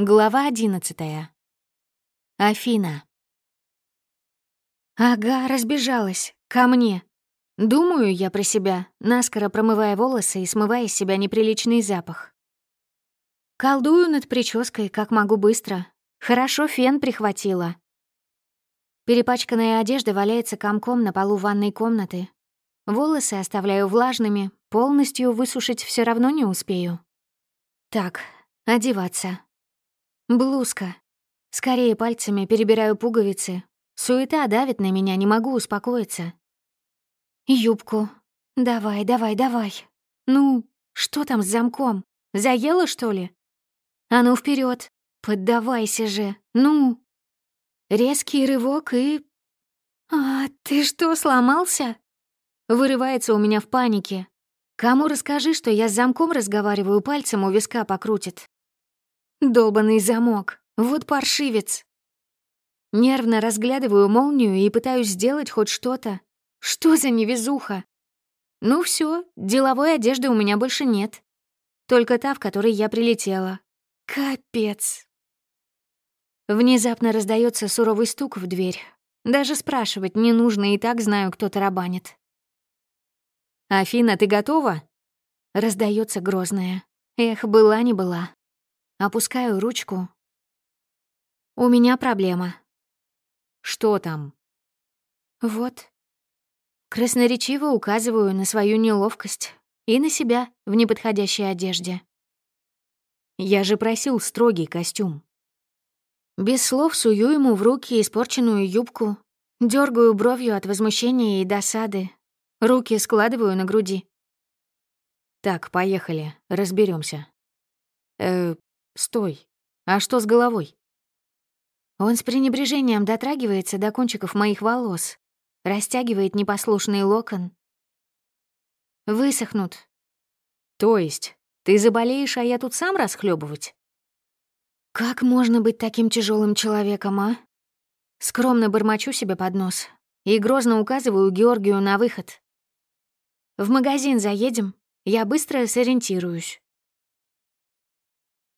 Глава одиннадцатая. Афина. Ага, разбежалась. Ко мне. Думаю я про себя, наскоро промывая волосы и смывая с себя неприличный запах. Колдую над прической, как могу быстро. Хорошо фен прихватила. Перепачканная одежда валяется комком на полу ванной комнаты. Волосы оставляю влажными, полностью высушить все равно не успею. Так, одеваться. Блузка. Скорее пальцами перебираю пуговицы. Суета давит на меня, не могу успокоиться. Юбку. Давай, давай, давай. Ну, что там с замком? Заела, что ли? А ну вперед, поддавайся же, ну. Резкий рывок и... А, ты что, сломался? Вырывается у меня в панике. Кому расскажи, что я с замком разговариваю, пальцем у виска покрутит. Долбанный замок. Вот паршивец. Нервно разглядываю молнию и пытаюсь сделать хоть что-то. Что за невезуха? Ну все, деловой одежды у меня больше нет. Только та, в которой я прилетела. Капец. Внезапно раздается суровый стук в дверь. Даже спрашивать не нужно, и так знаю, кто тарабанит. «Афина, ты готова?» Раздается грозная. Эх, была не была. Опускаю ручку. У меня проблема. Что там? Вот. Красноречиво указываю на свою неловкость и на себя в неподходящей одежде. Я же просил строгий костюм. Без слов сую ему в руки испорченную юбку, дергаю бровью от возмущения и досады, руки складываю на груди. Так, поехали, разберемся. Э, Стой. А что с головой? Он с пренебрежением дотрагивается до кончиков моих волос, растягивает непослушный локон. Высохнут. То есть ты заболеешь, а я тут сам расхлебывать? Как можно быть таким тяжелым человеком, а? Скромно бормочу себе под нос и грозно указываю Георгию на выход. В магазин заедем, я быстро сориентируюсь.